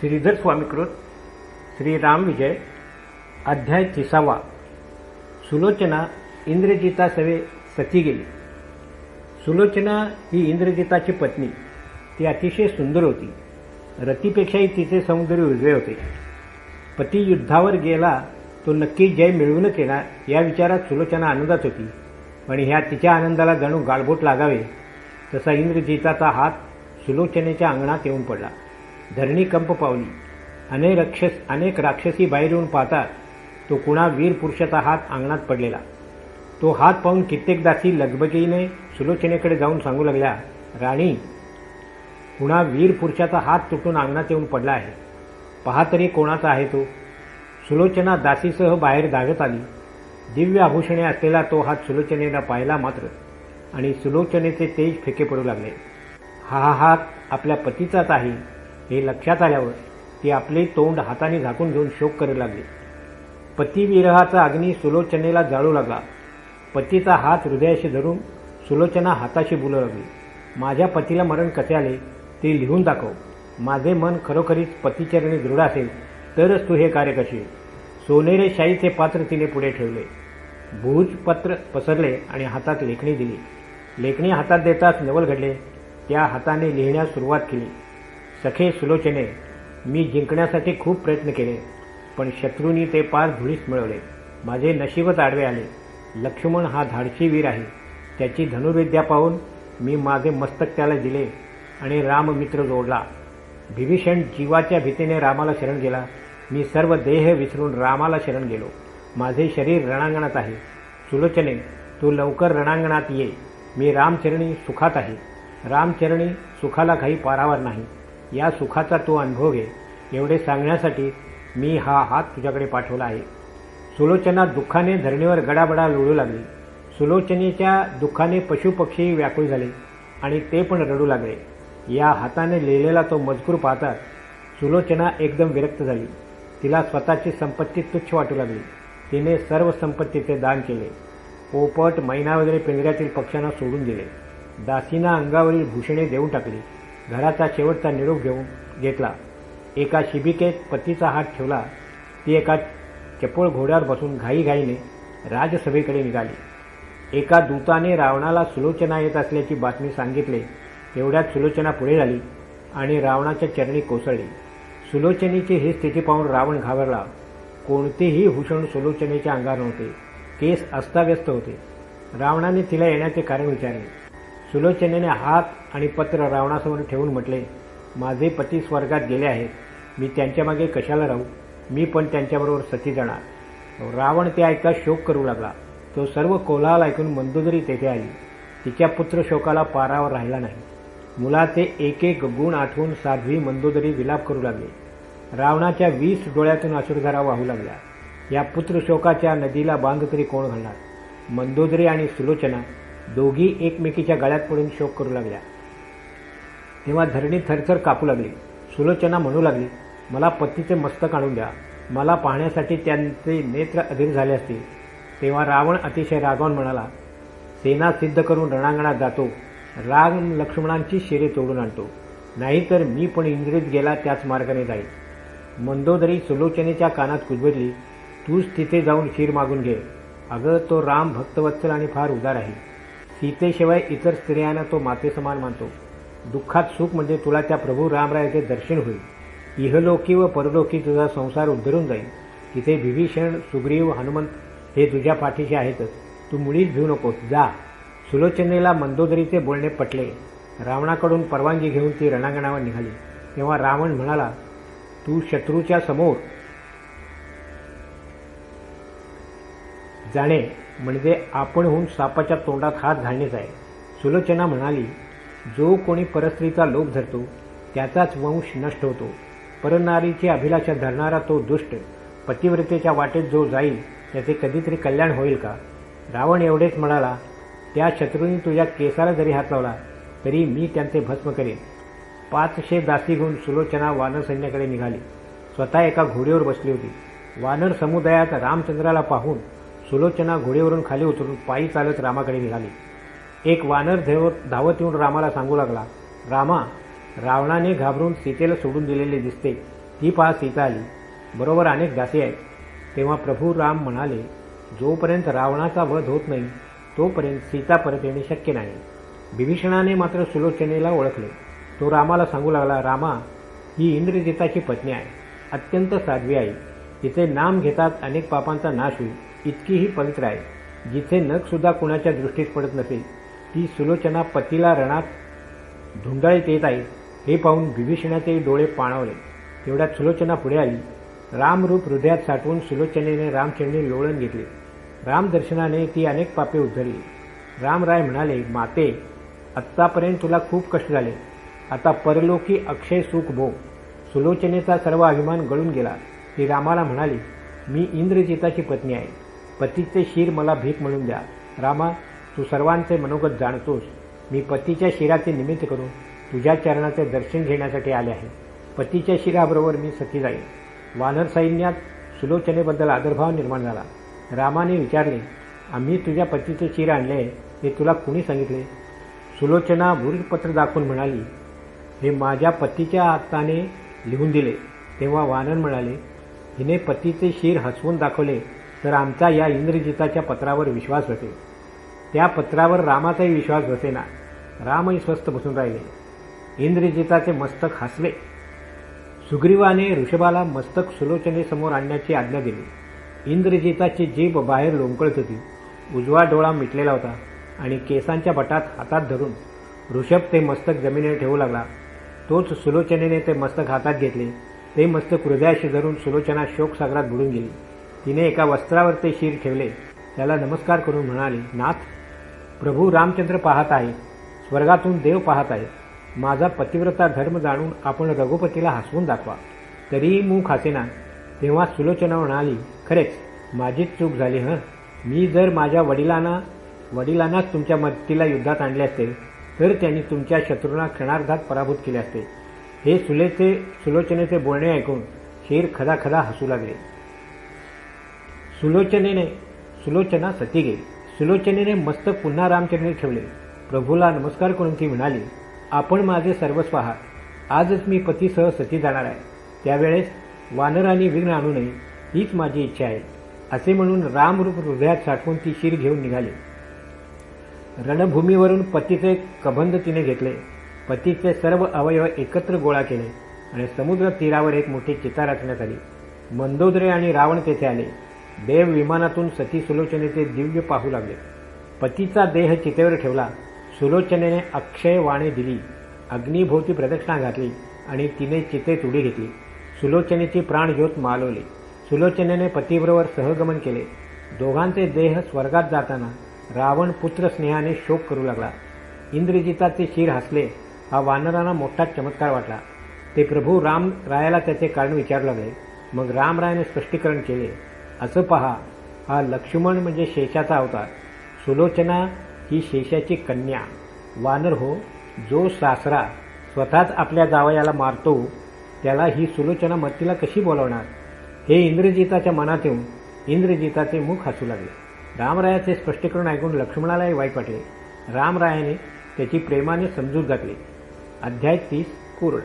श्रीधर स्वामीकृत श्री राम विजय अध्याय तिसावा. सुलोचना इंद्रजिता सवे सती गेली. सुलोचना ही इंद्रजिताची पत्नी. ती अतिशय सुंदर होती. रतीपेक्षाही तिचे सौंदर्य वेगळे होते. पती युद्धावर गेला तो नक्की जय मिळवूनच येणार या विचारात सुलोचना आनंदात होती. पण ह्या तिच्या आनंदाला जणू गाळबोट लागावे तसा इंद्रजिताचा हात सुलोचनेच्या अंगणात येऊन पडला. धरणी कंप पावली. अनेक राक्षस अनेक राक्षसी बाहेर येऊन पाहतात तो कुणा वीर पुरुषाचा हात अंगणात पडलेला. तो हात पाहून कित्येक दासी लगबगीने सुलोचनेकडे जाऊन सांगू लागल्या राणी कुणा वीर पुरुषाचा हात तुटून अंगणात येऊन पडला आहे? पहा तरी कोणाचा आहे तो. सुलोचना दासीसह बाहेर धावत आली. दिव्य आभूषणे असलेला तो हात सुलोचनेला पाहिला मात्र आणि सुलोचनेचे तेज फेके पडू लागले. हा हात आपल्या पतीचाच आहे. हे लक्षात आल्यावर ती आपले तोंड हाताने झाकून घेऊन शोक करू लागली. पतिविरहाचा अग्नी सुलोचनेला जाळू लागला. पतीचा हात हृदयाशी धरून सुलोचना हाताशी बोलू लागली. माझ्या पतीला मरण कसे आले ते लिहून दाखव. माझे मन खरोखरीच पतीचरणी दृढ असेल तरच तू हे कार्य कशी सोनेरे शाईचे पात्र तिने पुढे ठेवले. भूजपत्र पसरले आणि हातात लेखणी दिली. लेखणी हातात देताच नवल घडले. त्या हाताने लिहिण्यास सुरुवात केली. सखे सुलोचने मी जिंकण्यासाठी खूप प्रयत्न केले पण शत्रूंनी ते पार धुळीस मिळवले. माझे नशीबच आडवे आले. लक्ष्मण हा धाडशी वीर आहे. त्याची धनुर्विद्या पाहून मी माझे मस्तक त्याला दिले आणि राममित्र जोडला. विभीषण जीवाच्या भीतीने रामाला शरण गेला. मी सर्व देह विसरून रामाला शरण गेलो. माझे शरीर रणांगणात आहे. सुलोचने तू लवकर रणांगणात ये. मी रामचरणी सुखात आहे. रामचरणी सुखाला काही पारावर नाही. या सुखाचा तू अनुभव घे. एवढे सांगण्यासाठी मी हा हात तुझ्याकडे पाठवला आहे. सुलोचना दुःखाने धरणीवर गडाबडा लोळू लागली. सुलोचनेच्या दुःखाने पशुपक्षी व्याकुळ झाले आणि ते पण रडू लागले. या हाताने लिहिलेला तो मजकूर पाहताच सुलोचना एकदम विरक्त झाली. तिला स्वतःची संपत्ती तुच्छ वाटू लागली. तिने सर्व संपत्तीचे दान केले. पोपट मैना वगैरे पिंजऱ्यातील पक्ष्यांना सोडून दिले. दासीना अंगावरील भूषणे देऊन टाकली. घराचा शेवटचा निरोप घेऊन घेतला. एका शिबिकेत पतीचा हात ठेवला. ती एका चपळ घोड्यावर बसून घाईघाईने राजसभेकडे निघाली. एका दूताने रावणाला सुलोचना येत असल्याची बातमी सांगितली. तेवढ्यात सुलोचना पुढे झाली आणि रावणाच्या चरणी कोसळली. सुलोचनेची ही स्थिती पाहून रावण घाबरला. कोणतेही भूषण सुलोचनेच्या अंगावर नव्हते. केस अस्ताव्यस्त होते. रावणाने तिला येण्याचे कारण विचारले. सुलोचनेने हात आणि पत्र रावणासमोर ठेवून म्हटले माझे पती स्वर्गात गेले आहेत. मी त्यांच्यामागे कशाला राहू? मी पण त्यांच्याबरोबर सती जाणार. रावण ते ऐका शोक करू लागला. तो सर्व कोलाहल ऐकून मंदोदरी तेथे आली तिच्या पुत्र शोकाला पारावर राहिला नाही. मुलाचे एक एक गुण आठवून साध्वी मंदोदरी विलाप करू लागली रावणाच्या वीस डोळ्यातून अश्रुधारा वाहू लागल्या. या पुत्र शोकाच्या नदीला बांध तरी कोण घालणार? मंदोदरी आणि सुलोचना दोघी एकमेकीच्या गळ्यात पडून शोक करू लागल्या. तेव्हा धरणी थरथर कापू लागली. सुलोचना म्हणू लागली मला पतीचे मस्तक आणून द्या. मला पाहण्यासाठी त्यांचे नेत्र अधीर झाले असतील. तेव्हा रावण अतिशय रागवून म्हणाला सेना सिद्ध करून रणांगणात जातो. राग लक्ष्मणांची शिरे तोडून आणतो. नाहीतर मी पण इंद्रित गेला त्याच मार्गाने जाईल मंदोदरी सुलोचनेच्या कानात कुजबजली तूच तिथे जाऊन शिर मागून घे. अगं तो राम भक्तवत्सल आणि फार उदार आहे. सीतेशिवाय इतर स्त्रियांना तो मातेसमान मानतो. दुःखात सुख म्हणजे तुला त्या प्रभू रामरायाचे दर्शन होईल. इहलोकी व परलोकी तुझा संसार उद्धरून जाईल. तिथे विभीषण सुग्रीव हनुमंत हे तुझ्या पाठीशी आहेतच. तू मुळीच भिऊ नकोस. जा. सुलोचनेला मंदोदरीचे बोलणे पटले. रावणाकडून परवानगी घेऊन ती रणांगणावर निघाली. तेव्हा रावण म्हणाला तू शत्रूच्या समोर जाणे म्हणजे आपणहून सापाच्या तोंडात हात घालणेच आहे. सुलोचना म्हणाली जो कोणी परस्त्रीचा लोभ धरतो त्याचाच वंश नष्ट होतो. परनारीची अभिलाषा धरणारा तो दुष्ट पतिव्रतेच्या वाटेत जो जाईल त्याचे कधीतरी कल्याण होईल का? रावण एवढेच म्हणाला त्या शत्रूंनी तुझ्या केसाला जरी हात लावला तरी मी त्यांचे भस्म करेन. पाचशे दासी घेऊन सुलोचना वानर सैन्याकडे निघाली. स्वतः एका घोडीवर बसली होती. वानर समुदायात रामचंद्राला पाहून सुलोचना घोडीवरून खाली उतरून पायी चालत रामाकडे निघाली. एक वानर धावत येऊन रामाला सांगू लागला रामा रावणाने घाबरून सीतेला सोडून दिलेले दिसते. ती पहा सीता आली. बरोबर अनेक दासी आहेत. तेव्हा प्रभू राम म्हणाले जोपर्यंत रावणाचा वध होत नाही तोपर्यंत सीता परत येणे शक्य नाही. विभीषणाने मात्र सुलोचनेला ओळखले. तो रामाला सांगू लागला रामा ही इंद्रजिताची पत्नी आहे. अत्यंत साध्वी आहे तिचे नाम घेतात अनेक पापांचा नाश होईल. इतकीही पवित्र आहे. जिथे नख सुद्धा कुणाच्या दृष्टीत पडत नसेल ती सुलोचना पतीला रणात धुंडाळीत येत आहे हे पाहून विभीषणाचे डोळे पाणावले. तेवढ्यात सुलोचना पुढे आली. रामरूप हृदयात साठवून सुलोचनेने रामचरणी लोळण घेतले. रामदर्शनाने ती अनेक पापे उद्धरली. रामराय म्हणाले माते आत्तापर्यंत तुला खूप कष्ट झाले. आता परलोकी अक्षय सुख भोग. सुलोचनेचा सर्व अभिमान गळून गेला. ती रामाला म्हणाली मी इंद्रजिताची पत्नी आहे. पतीचे शिर मला भीक म्हणून द्या. रामा तू सर्वांचे मनोगत जाणतोस. मी पतीच्या शिराचे निमित्त करून तुझ्या चरणाचे दर्शन घेण्यासाठी आले आहे. पतीच्या शिराबरोबर मी सती जाईन. वानर सैन्यात सुलोचनेबद्दल आदरभाव निर्माण झाला. रामाने विचारले आम्ही तुझ्या पतीचे शिर आणले हे तुला कुणी सांगितले? सुलोचना वृत्तपत्र दाखवून म्हणाली हे माझ्या पतीच्या हाताने लिहून दिले. तेव्हा वानर म्हणाले हिने पतीचे शिर हसवून दाखवले. तर आमचा या इंद्रजिताच्या पत्रावर विश्वास बसेल त्या पत्रावर रामाचाही विश्वास बसेना रामही स्वस्थ बसून राहिले. इंद्रजिताचे मस्तक हसले. सुग्रीवाने ऋषभाला मस्तक सुलोचनेसमोर आणण्याची आज्ञा दिली. इंद्रजिताची जीभ बाहेर लोंबकळत होती. उजवा डोळा मिटलेला होता आणि केसांच्या बटात हातात धरून ऋषभ ते मस्तक जमिनीवर ठेवू लागला. तोच सुलोचनेने ते मस्तक हातात घेतले. ते मस्तक हृदयाशी धरून सुलोचना शोकसागरात बुडून गेली. तिने एका वस्त्रावर ते शिर ठेवले. त्याला नमस्कार करून म्हणाले नाथ प्रभू रामचंद्र पाहत आहे. स्वर्गातून देव पाहत आहे. माझा पतिव्रता धर्म जाणून आपण रघुपतीला हसवून दाखवा. तरीही मूक हसेना तेव्हा सुलोचना म्हणाली खरेच माझीच चूक झाली हं? मी जर माझ्या वडिलांना वडिलांनाच तुमच्या मदतीला युद्धात आणले असते तर त्यांनी तुमच्या शत्रूंना क्षणार्धात पराभूत केले असते. हे सुलेचे सुलोचनेचे बोलणे ऐकून शेर खदा खदा हसू लागले. सुलोचनेने सुलोचना सती गेली सुलोचनेने मस्तक पुन्हा रामचरणी ठेवले. प्रभूला नमस्कार करून ती म्हणाली आपण माझे सर्वस्व आहात आजच मी पतीसह सती जाणार आहे. त्यावेळेस वानरांनी विघ्न आणू नये हीच माझी इच्छा आहे. असे म्हणून रामरूप हृदयात साठवून ती शिर घेऊन निघाली. रणभूमीवरून पतीचे कबंध तिने घेतले. पतीचे सर्व अवयव एकत्र गोळा केले आणि समुद्र तीरावर एक मोठी चिता रचण्यात आली. मंदोदरे आणि रावण तेथे आले. देव विमानातून सती सुलोचनेचे दिव्य पाहू लागले. पतीचा देह चितेवर ठेवला. सुलोचनेने अक्षय वाणे दिली. अग्निभोवती प्रदक्षिणा घातली आणि तिने चितेत उडी घेतली. सुलोचनेची प्राणज्योत मालवली. सुलोचनेने पतीबरोबर सहगमन केले. दोघांचे देह स्वर्गात जाताना रावण पुत्र स्नेहाने शोक करू लागला. इंद्रजिताचे शिर हसले. हा वानरांना मोठा चमत्कार वाटला. ते प्रभू राम रायाला त्याचे कारण विचारू लागले. मग रामरायाने स्पष्टीकरण केले. असं पहा हा लक्ष्मण म्हणजे शेषाचा अवतार. सुलोचना ही शेषाची कन्या. वानर हो जो सासरा स्वतःच आपल्या जावयाला मारतो त्याला ही सुलोचना मतीला कशी बोलवणार? हे इंद्रजिताच्या मनात येऊन इंद्रजिताचे मुख हसू लागले. रामरायाचे स्पष्टीकरण ऐकून लक्ष्मणालाही वाईट वाटले. रामरायाने त्याची प्रेमाने समजूत घातली. अध्याय तीस पूर्ण